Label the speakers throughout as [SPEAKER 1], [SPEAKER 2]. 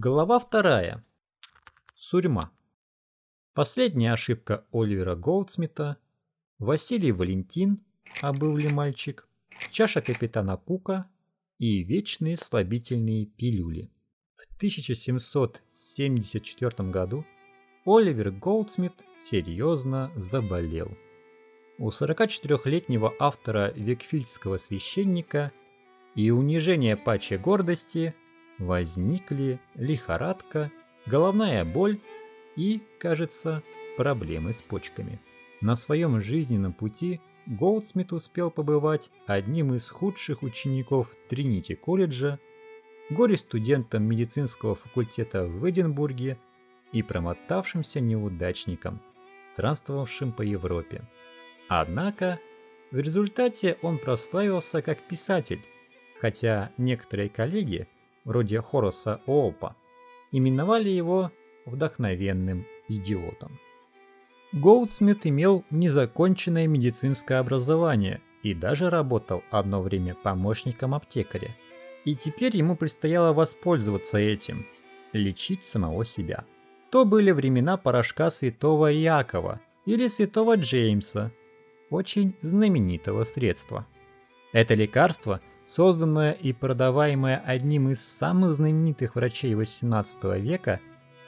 [SPEAKER 1] Глава вторая. Сурьма. Последняя ошибка Оливера Голдсмита. Василий Валентин, а был ли мальчик, чаша капитана Кука и вечные слабительные пилюли. В 1774 году Оливер Голдсмит серьезно заболел. У 44-летнего автора Векфильдского священника и унижение паче гордости – возникли лихорадка, головная боль и, кажется, проблемы с почками. На своем жизненном пути Голдсмит успел побывать одним из худших учеников Тринити колледжа, горе-студентом медицинского факультета в Эдинбурге и промотавшимся неудачником, странствовавшим по Европе. Однако, в результате он прославился как писатель, хотя некоторые коллеги – вроде Хораса Оопа, именовали его вдохновенным идиотом. Гоутсмит имел незаконченное медицинское образование и даже работал одно время помощником аптекаря. И теперь ему предстояло воспользоваться этим, лечить самого себя. То были времена порошка святого Якова или святого Джеймса, очень знаменитого средства. Это лекарство – созданная и продаваемая одним из самых знаменитых врачей XVIII века,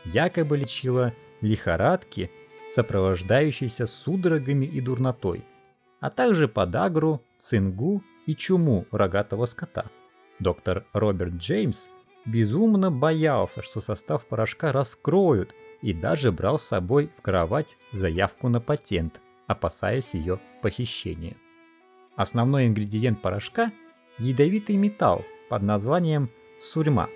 [SPEAKER 1] якобы лечила лихорадки, сопровождающиеся судорогами и дурнотой, а также подагру, цингу и чуму рогатого скота. Доктор Роберт Джеймс безумно боялся, что состав порошка раскроют, и даже брал с собой в кровать заявку на патент, опасаясь ее похищения. Основной ингредиент порошка – ядовитый металл под названием сурьма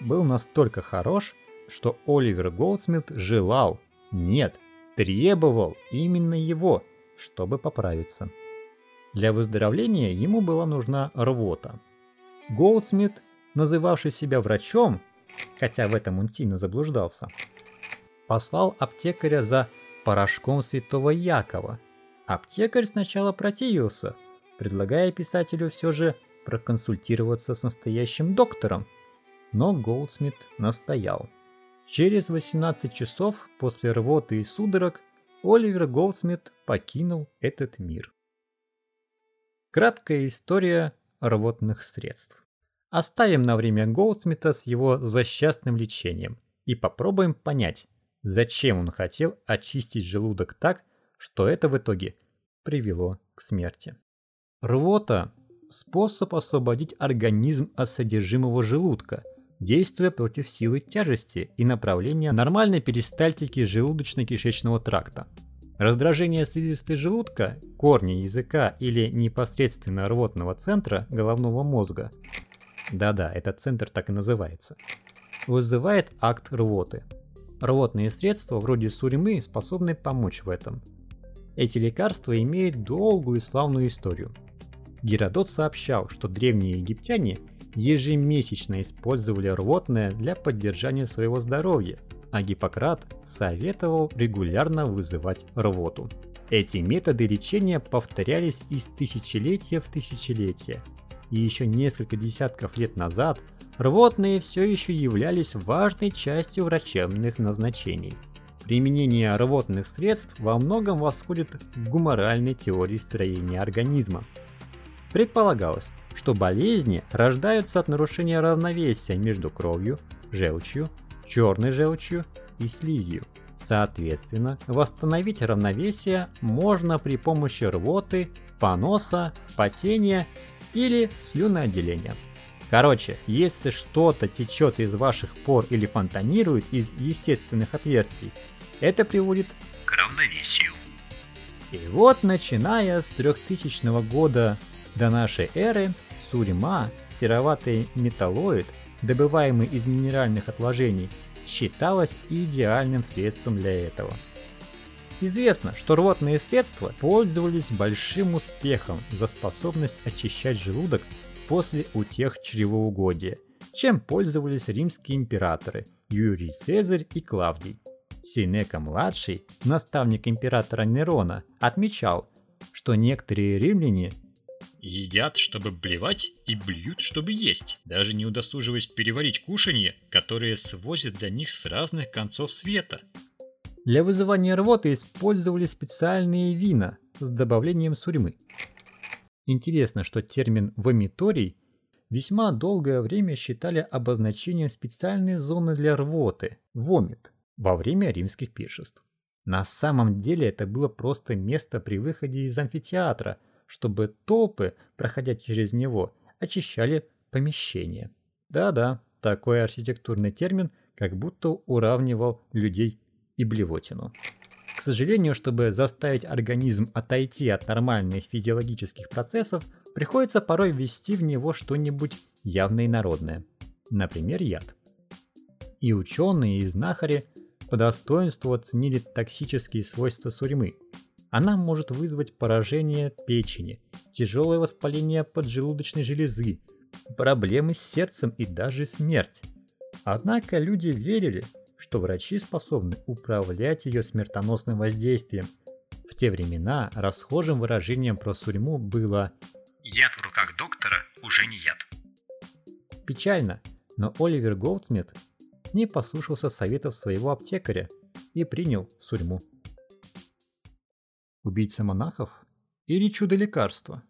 [SPEAKER 1] был настолько хорош, что Оливер Голдсмит желал, нет, требовал именно его, чтобы поправиться. Для выздоровления ему была нужна рвота. Голдсмит, называвший себя врачом, хотя в этом он сильно заблуждался, послал аптекаря за порошком святого Якова. Аптекарь сначала противился, предлагая писателю все же проконсультироваться с настоящим доктором, но Голдсмит настоял. Через 18 часов после рвоты и судорог Оливер Голдсмит покинул этот мир. Краткая история рвотных средств. Оставим на время Голдсмита с его злосчастным лечением и попробуем понять, зачем он хотел очистить желудок так, что это в итоге привело к смерти. Рвота способ освободить организм от содержимого желудка, действуя против силы тяжести и направления нормальной перистальтики желудочно-кишечного тракта. Раздражение слизистой желудка, корни языка или непосредственно рвотного центра головного мозга, да-да, этот центр так и называется, вызывает акт рвоты. Рвотные средства вроде сурьмы способны помочь в этом. Эти лекарства имеют долгую и славную историю – Геродот сообщал, что древние египтяне ежемесячно использовали рвотное для поддержания своего здоровья, а Гиппократ советовал регулярно вызывать рвоту. Эти методы лечения повторялись из тысячелетия в тысячелетие, и еще несколько десятков лет назад рвотные все еще являлись важной частью врачебных назначений. Применение рвотных средств во многом восходит к гуморальной теории строения организма – Предполагалось, что болезни рождаются от нарушения равновесия между кровью, желчью, черной желчью и слизью. Соответственно, восстановить равновесие можно при помощи рвоты, поноса, потения или слюноотделения. Короче, если что-то течет из ваших пор или фонтанирует из естественных отверстий, это приводит к равновесию. И вот начиная с 3000 года до нашей эры сурьма, сероватый металлоид, добываемый из минеральных отложений, считалась идеальным средством для этого. Известно, что рвотные средства пользовались большим успехом за способность очищать желудок после утех чревоугодия, чем пользовались римские императоры Юрий Цезарь и Клавдий. Синека-младший, наставник императора Нерона, отмечал, что некоторые римляне
[SPEAKER 2] Едят, чтобы блевать, и блюют, чтобы есть, даже не удосуживаясь переварить кушанье, которое свозят для них с разных концов света.
[SPEAKER 1] Для вызывания рвоты использовали специальные вина с добавлением сурьмы. Интересно, что термин «вомиторий» весьма долгое время считали обозначением специальной зоны для рвоты – вомит – во время римских пиршеств. На самом деле это было просто место при выходе из амфитеатра – чтобы толпы, проходя через него, очищали помещение. Да-да, такой архитектурный термин как будто уравнивал людей и блевотину. К сожалению, чтобы заставить организм отойти от нормальных физиологических процессов, приходится порой ввести в него что-нибудь явно инородное. Например, яд. И ученые, и знахари по достоинству оценили токсические свойства сурьмы – она может вызвать поражение печени, тяжелое воспаление поджелудочной железы, проблемы с сердцем и даже смерть. Однако люди верили, что врачи способны управлять ее смертоносным воздействием. В те времена расхожим выражением про сурьму было
[SPEAKER 2] «яд в руках доктора уже не яд».
[SPEAKER 1] Печально, но Оливер Голдсмит не послушался советов своего аптекаря и принял сурьму. Убийца монахов или чудо-лекарство?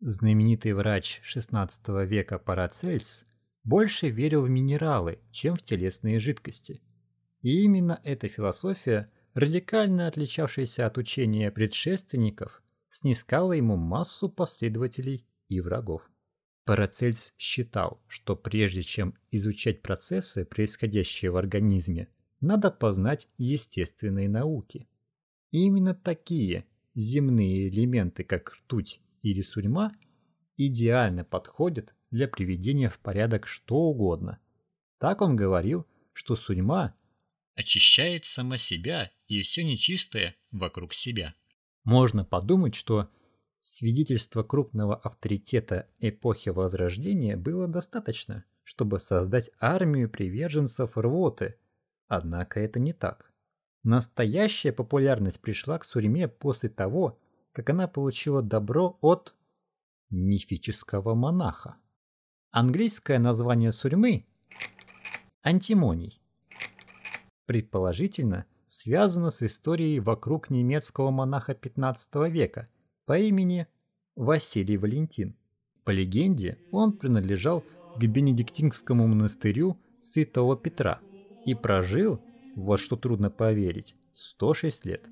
[SPEAKER 1] Знаменитый врач XVI века Парацельс больше верил в минералы, чем в телесные жидкости. И именно эта философия, радикально отличавшаяся от учения предшественников, снискала ему массу последователей и врагов. Парацельс считал, что прежде чем изучать процессы, происходящие в организме, надо познать естественные науки. И именно такие земные элементы, как ртуть или сурьма, идеально подходят для приведения в порядок что угодно. Так он говорил, что сурьма
[SPEAKER 2] очищает сама себя и все нечистое вокруг себя.
[SPEAKER 1] Можно подумать, что свидетельства крупного авторитета эпохи Возрождения было достаточно, чтобы создать армию приверженцев рвоты – Однако это не так. Настоящая популярность пришла к Суриме после того, как она получила добро от мифического монаха. Английское название Сурьмы – антимоний. Предположительно, связано с историей вокруг немецкого монаха 15 века по имени Василий Валентин. По легенде, он принадлежал к бенедиктинскому монастырю Святого Петра – и прожил, вот что трудно поверить, 106 лет.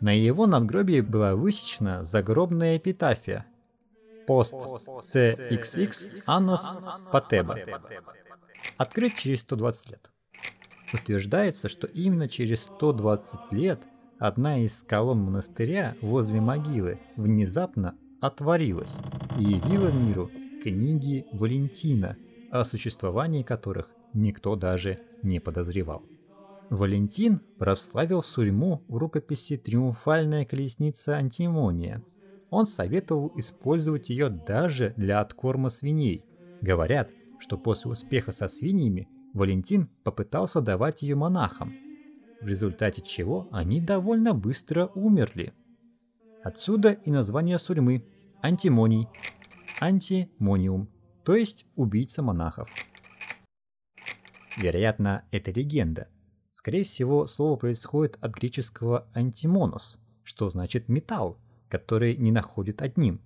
[SPEAKER 1] На его надгробии была высечена загробная эпитафия «Пост CXX Аннос Патеба» открыт через 120 лет. Утверждается, что именно через 120 лет одна из колонн монастыря возле могилы внезапно отворилась и явила миру книги Валентина, о существовании которых никто даже не подозревал. Валентин прославил Сурьму в рукописи «Триумфальная колесница Антимония». Он советовал использовать ее даже для откорма свиней. Говорят, что после успеха со свиньями Валентин попытался давать ее монахам, в результате чего они довольно быстро умерли. Отсюда и название сурьмы – антимоний, антимониум, то есть убийца монахов. Вероятно, это легенда. Скорее всего, слово происходит от греческого «антимонос», что значит «металл», который не находит одним,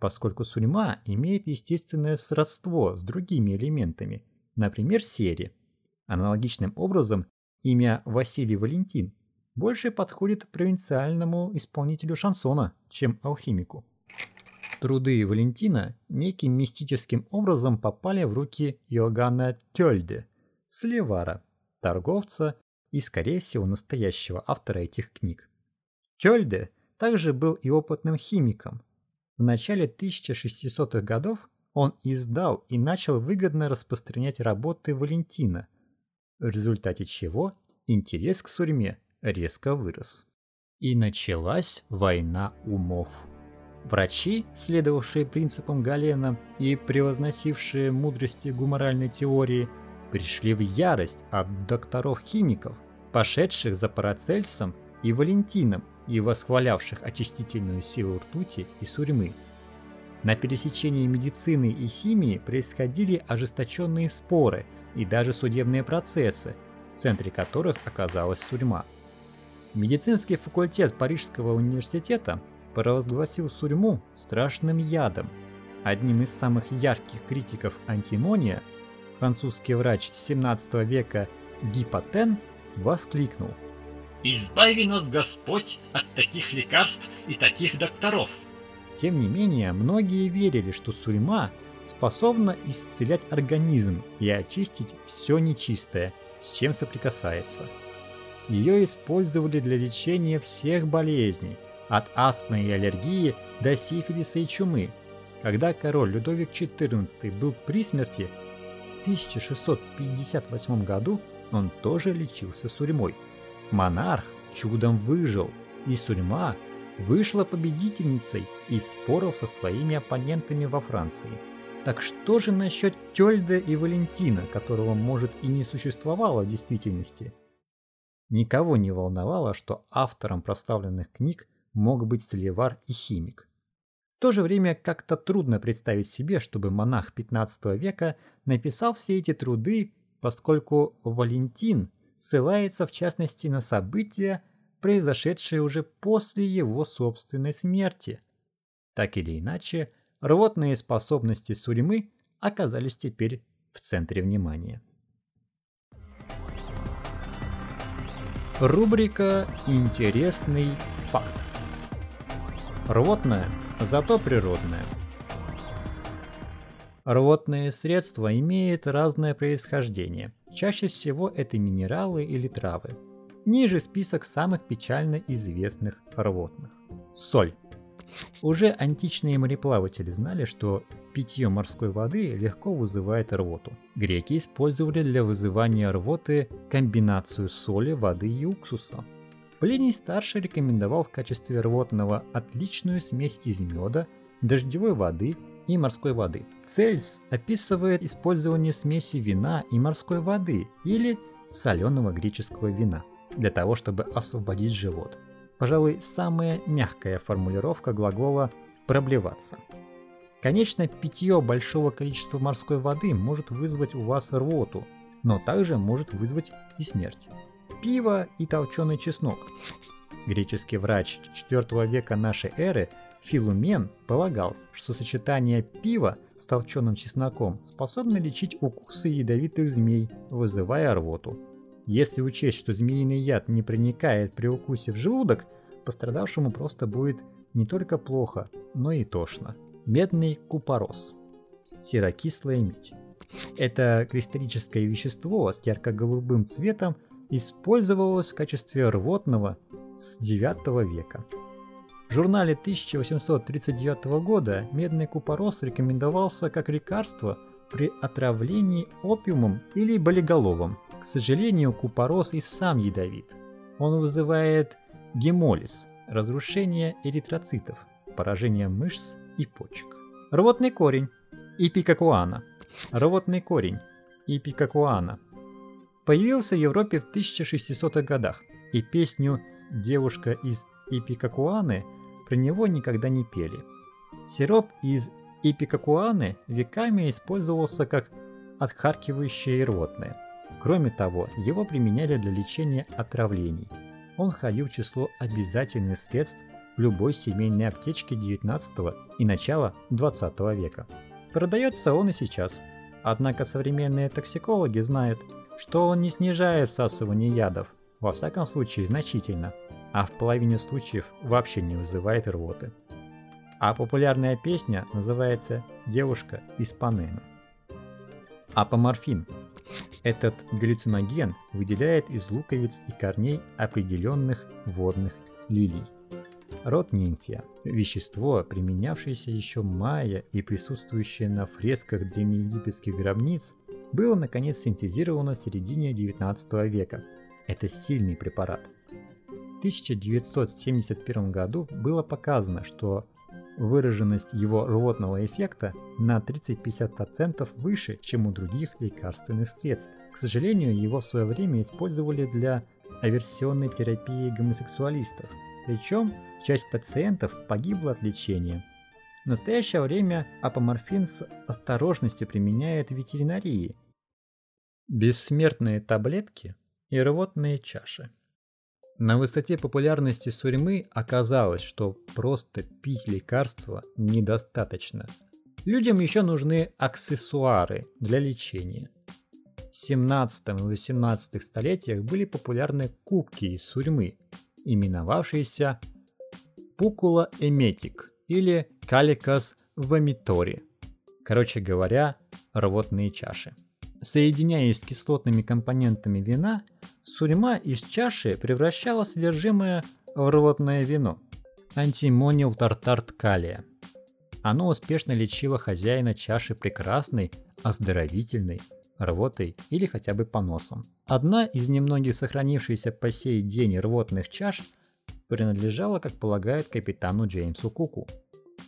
[SPEAKER 1] поскольку сурьма имеет естественное сродство с другими элементами, например, сере. Аналогичным образом имя Василий Валентин больше подходит провинциальному исполнителю шансона, чем алхимику. Труды Валентина неким мистическим образом попали в руки Иоганна Тёльде – Сливара, торговца и, скорее всего, настоящего автора этих книг. Тёльде также был и опытным химиком. В начале 1600-х годов он издал и начал выгодно распространять работы Валентина, в результате чего интерес к сурьме резко вырос. И началась война умов. Врачи, следовавшие принципам Галена и превозносившие мудрости гуморальной теории – пришли в ярость от докторов-химиков, пошедших за Парацельсом и Валентином и восхвалявших очистительную силу ртути и сурьмы. На пересечении медицины и химии происходили ожесточенные споры и даже судебные процессы, в центре которых оказалась сурьма. Медицинский факультет Парижского университета провозгласил сурьму страшным ядом. Одним из самых ярких критиков антимония, французский врач 17 века Гипотен воскликнул –
[SPEAKER 2] Избави нас Господь от таких лекарств и таких докторов.
[SPEAKER 1] Тем не менее, многие верили, что сурьма способна исцелять организм и очистить все нечистое, с чем соприкасается. Ее использовали для лечения всех болезней, от астмы и аллергии до сифилиса и чумы. Когда король Людовик XIV был при смерти, 1658 году он тоже лечился сурьмой. Монарх чудом выжил, и Сурьма вышла победительницей из споров со своими оппонентами во Франции. Так что же насчет Тёльда и Валентина, которого, может, и не существовало в действительности? Никого не волновало, что автором проставленных книг мог быть Соливар и химик. В то же время как-то трудно представить себе, чтобы монах 15 века написал все эти труды, поскольку Валентин ссылается в частности на события, произошедшие уже после его собственной смерти. Так или иначе, рвотные способности Сурьмы оказались теперь в центре внимания. Рубрика «Интересный факт». Рвотное, зато природное. Рвотные средства имеют разное происхождение – Чаще всего это минералы или травы. Ниже список самых печально известных рвотных. Соль. Уже античные мореплаватели знали, что питье морской воды легко вызывает рвоту. Греки использовали для вызывания рвоты комбинацию соли, воды и уксуса. Плиний старший рекомендовал в качестве рвотного отличную смесь из меда, дождевой воды и морской воды. Цельс описывает использование смеси вина и морской воды или соленого греческого вина для того, чтобы освободить живот. Пожалуй, самая мягкая формулировка глагола «проблеваться». Конечно, питье большого количества морской воды может вызвать у вас рвоту, но также может вызвать и смерть. Пиво и толченый чеснок. Греческий врач IV века нашей эры – Филумен полагал, что сочетание пива с толченым чесноком способно лечить укусы ядовитых змей, вызывая рвоту. Если учесть, что змеиный яд не проникает при укусе в желудок, пострадавшему просто будет не только плохо, но и тошно. Медный купорос. Серокислая медь. Это кристаллическое вещество с ярко-голубым цветом использовалось в качестве рвотного с 9 века. В журнале 1839 года медный купорос рекомендовался как лекарство при отравлении опиумом или болиголовом. К сожалению, купорос и сам ядовит. Он вызывает гемолиз, разрушение эритроцитов, поражение мышц и почек. Рвотный корень Ипикакуана. Рвотный корень Ипикакуана появился в Европе в 1600-х годах, и песню «Девушка из Ипикакуаны» про него никогда не пели. Сироп из ипикакуаны веками использовался как отхаркивающее и рвотное. Кроме того, его применяли для лечения отравлений. Он входил в число обязательных средств в любой семейной аптечке 19 и начала 20 века. Продается он и сейчас. Однако современные токсикологи знают, что он не снижает всасывание ядов, во всяком случае значительно – а в половине случаев вообще не вызывает рвоты. А популярная песня называется «Девушка из Панемы». Апоморфин. Этот галлюциноген выделяет из луковиц и корней определенных водных лилий. Род нимфия – вещество, применявшееся еще майя и присутствующее на фресках древнеегипетских гробниц, было наконец синтезировано в середине 19 века. Это сильный препарат – 1971 году было показано, что выраженность его рвотного эффекта на 30-50% выше, чем у других лекарственных средств. К сожалению, его в свое время использовали для аверсионной терапии гомосексуалистов. Причем часть пациентов погибла от лечения. В настоящее время апоморфин с осторожностью применяют в ветеринарии. Бессмертные таблетки и рвотные чаши. На высоте популярности сурьмы оказалось, что просто пить лекарства недостаточно. Людям еще нужны аксессуары для лечения. В 17 и 18 столетиях были популярны кубки из сурьмы, именовавшиеся пукула эметик или каликас вомитори. Короче говоря, рвотные чаши. Соединяясь с кислотными компонентами вина, сурьма из чаши превращала содержимое в рвотное вино – антимонил тартарт калия. Оно успешно лечило хозяина чаши прекрасной, оздоровительной, рвотой или хотя бы поносом. Одна из немногих сохранившихся по сей день рвотных чаш принадлежала, как полагают, капитану Джеймсу Куку,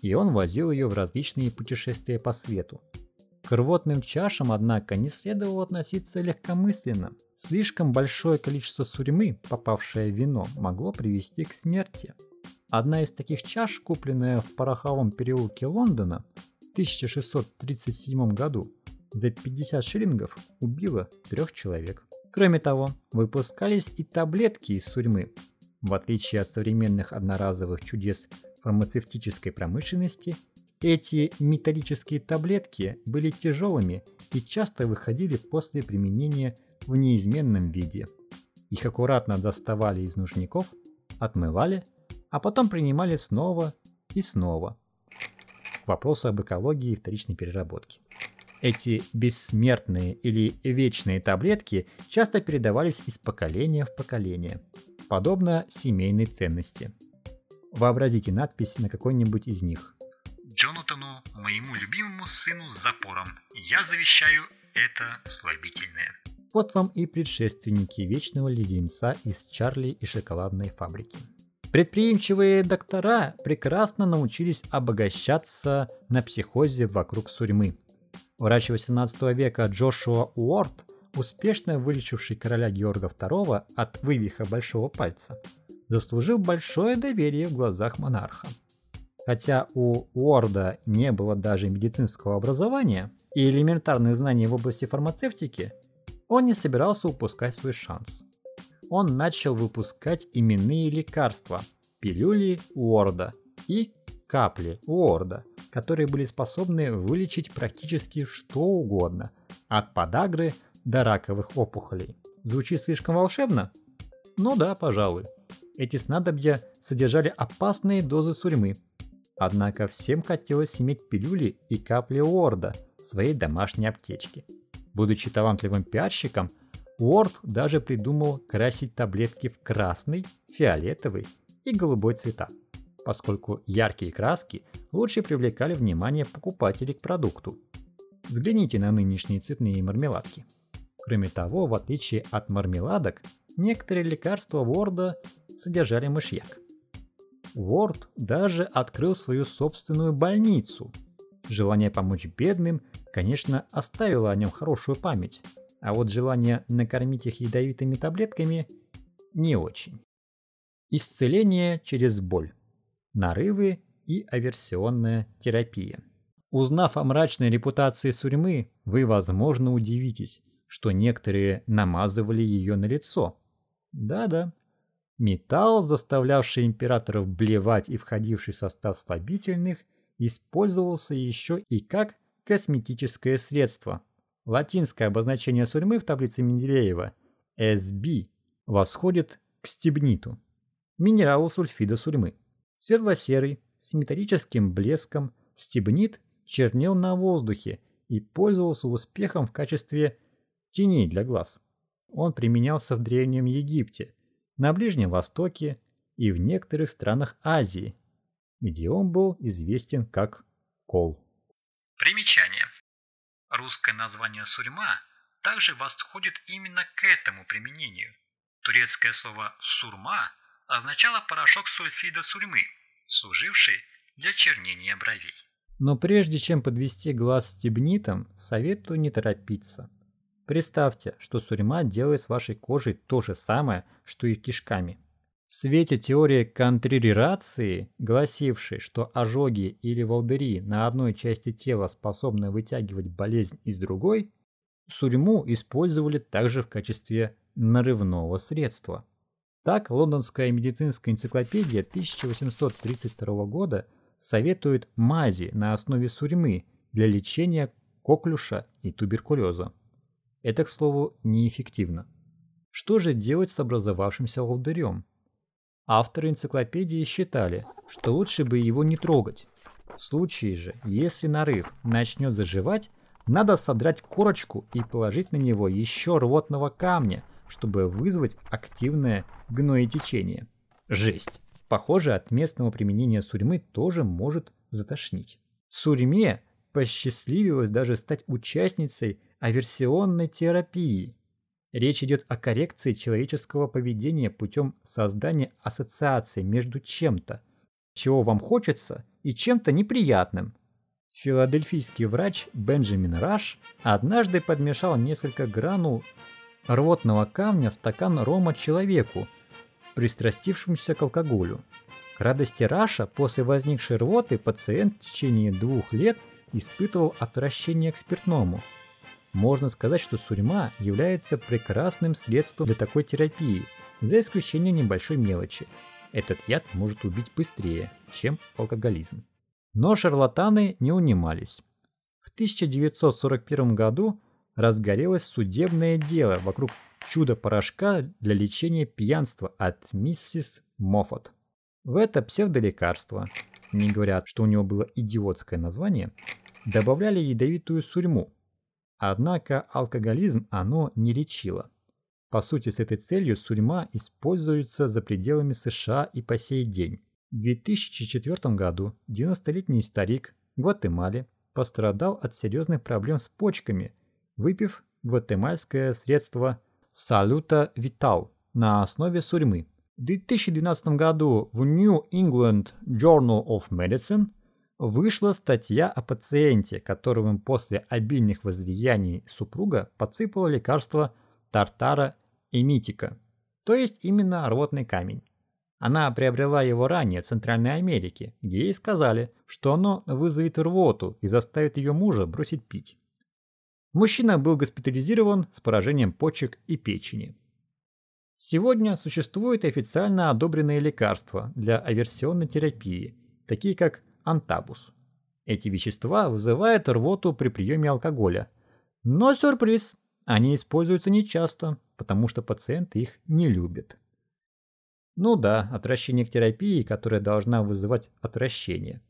[SPEAKER 1] и он возил ее в различные путешествия по свету. К рвотным чашам, однако, не следовало относиться легкомысленно. Слишком большое количество сурьмы, попавшее в вино, могло привести к смерти. Одна из таких чаш, купленная в пороховом переулке Лондона в 1637 году, за 50 шиллингов убила трех человек. Кроме того, выпускались и таблетки из сурьмы. В отличие от современных одноразовых чудес фармацевтической промышленности, эти металлические таблетки были тяжелыми и часто выходили после применения в неизменном виде. Их аккуратно доставали из нужников, отмывали, а потом принимали снова и снова. Вопрос об экологии и вторичной переработке. Эти бессмертные или вечные таблетки часто передавались из поколения в поколение, подобно семейной ценности. Вообразите надпись на какой-нибудь из них.
[SPEAKER 2] Джонатану, моему любимому сыну с запором, я завещаю это слабительное.
[SPEAKER 1] Вот вам и предшественники вечного леденца из Чарли и шоколадной фабрики. Предприимчивые доктора прекрасно научились обогащаться на психозе вокруг сурьмы – Врач XVIII века Джошуа Уорд, успешно вылечивший короля Георга II от вывиха большого пальца, заслужил большое доверие в глазах монарха. Хотя у Уорда не было даже медицинского образования и элементарных знаний в области фармацевтики, он не собирался упускать свой шанс. Он начал выпускать именные лекарства – пилюли Уорда и капли Уорда, которые были способны вылечить практически что угодно, от подагры до раковых опухолей. Звучит слишком волшебно? Ну да, пожалуй. Эти снадобья содержали опасные дозы сурьмы. Однако всем хотелось иметь пилюли и капли Уорда в своей домашней аптечке. Будучи талантливым пиарщиком, Уорд даже придумал красить таблетки в красный, фиолетовый и голубой цвета поскольку яркие краски лучше привлекали внимание покупателей к продукту. Взгляните на нынешние цветные мармеладки. Кроме того, в отличие от мармеладок, некоторые лекарства Ворда содержали мышьяк. Ворд даже открыл свою собственную больницу. Желание помочь бедным, конечно, оставило о нем хорошую память, а вот желание накормить их ядовитыми таблетками не очень. Исцеление через боль нарывы и аверсионная терапия. Узнав о мрачной репутации сурьмы, вы, возможно, удивитесь, что некоторые намазывали ее на лицо. Да-да. Металл, заставлявший императоров блевать и входивший в состав слабительных, использовался еще и как косметическое средство. Латинское обозначение сурьмы в таблице Менделеева SB восходит к стебниту, минералу сульфида сурьмы. Светло-серый, с металлическим блеском, стебнит чернел на воздухе и пользовался успехом в качестве теней для глаз. Он применялся в Древнем Египте, на Ближнем Востоке и в некоторых странах Азии, где он был известен как кол.
[SPEAKER 2] Примечание. Русское название сурьма также восходит именно к этому применению. Турецкое слово «сурма» означало порошок сульфида сурьмы, служивший для чернения бровей.
[SPEAKER 1] Но прежде чем подвести глаз стебнитом, советую не торопиться. Представьте, что сурьма делает с вашей кожей то же самое, что и кишками. В свете теории контрерации, гласившей, что ожоги или волдыри на одной части тела способны вытягивать болезнь из другой, сурьму использовали также в качестве нарывного средства. Так, лондонская медицинская энциклопедия 1832 года советует мази на основе сурьмы для лечения коклюша и туберкулеза. Это, к слову, неэффективно. Что же делать с образовавшимся волдырем? Авторы энциклопедии считали, что лучше бы его не трогать. В случае же, если нарыв начнет заживать, надо содрать корочку и положить на него еще рвотного камня, чтобы вызвать активное гноетечение. Жесть! Похоже, от местного применения сурьмы тоже может затошнить. Сурьме посчастливилось даже стать участницей аверсионной терапии, Речь идет о коррекции человеческого поведения путем создания ассоциации между чем-то, чего вам хочется, и чем-то неприятным. Филадельфийский врач Бенджамин Раш однажды подмешал несколько гранул рвотного камня в стакан рома человеку, пристрастившемуся к алкоголю. К радости Раша после возникшей рвоты пациент в течение двух лет испытывал отвращение к спиртному – можно сказать, что сурьма является прекрасным средством для такой терапии, за исключением небольшой мелочи. Этот яд может убить быстрее, чем алкоголизм. Но шарлатаны не унимались. В 1941 году разгорелось судебное дело вокруг чудо-порошка для лечения пьянства от миссис Моффат. В это псевдолекарство, не говорят, что у него было идиотское название, добавляли ядовитую сурьму, Однако алкоголизм оно не лечило. По сути, с этой целью сурьма используется за пределами США и по сей день. В 2004 году 90-летний старик в Гватемале пострадал от серьезных проблем с почками, выпив гватемальское средство Салюта Витал на основе сурьмы. В 2012 году в New England Journal of Medicine вышла статья о пациенте, которому после обильных возлияний супруга подсыпала лекарство тартара эмитика, то есть именно рвотный камень. Она приобрела его ранее в Центральной Америке, где ей сказали, что оно вызовет рвоту и заставит ее мужа бросить пить. Мужчина был госпитализирован с поражением почек и печени. Сегодня существуют официально одобренные лекарства для аверсионной терапии, такие как антабус. Эти вещества вызывают рвоту при приеме алкоголя. Но сюрприз, они используются нечасто, потому что пациенты их не любят. Ну да, отвращение к терапии, которая должна вызывать отвращение.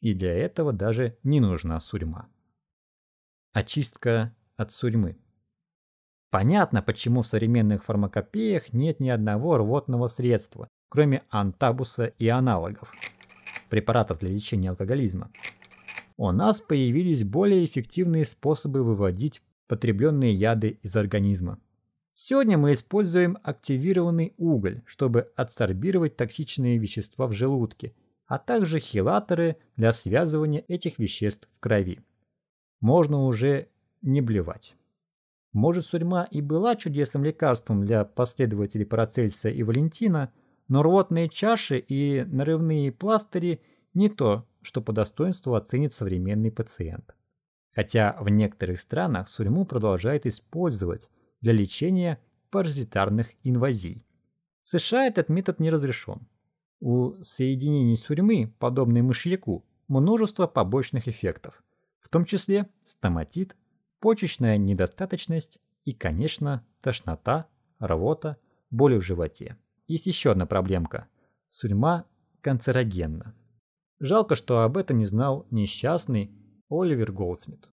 [SPEAKER 1] И для этого даже не нужна сурьма. Очистка от сурьмы. Понятно, почему в современных фармакопеях нет ни одного рвотного средства, кроме антабуса и аналогов препаратов для лечения алкоголизма, у нас появились более эффективные способы выводить потребленные яды из организма. Сегодня мы используем активированный уголь, чтобы адсорбировать токсичные вещества в желудке, а также хелаторы для связывания этих веществ в крови. Можно уже не блевать. Может, сурьма и была чудесным лекарством для последователей Парацельса и Валентина – но рвотные чаши и нарывные пластыри не то, что по достоинству оценит современный пациент. Хотя в некоторых странах сурьму продолжают использовать для лечения паразитарных инвазий. В США этот метод не разрешен. У соединений сурьмы, подобной мышьяку, множество побочных эффектов, в том числе стоматит, почечная недостаточность и, конечно, тошнота, рвота, боли в животе. Есть еще одна проблемка. Сурьма канцерогенна. Жалко, что об этом не знал несчастный Оливер Голдсмит.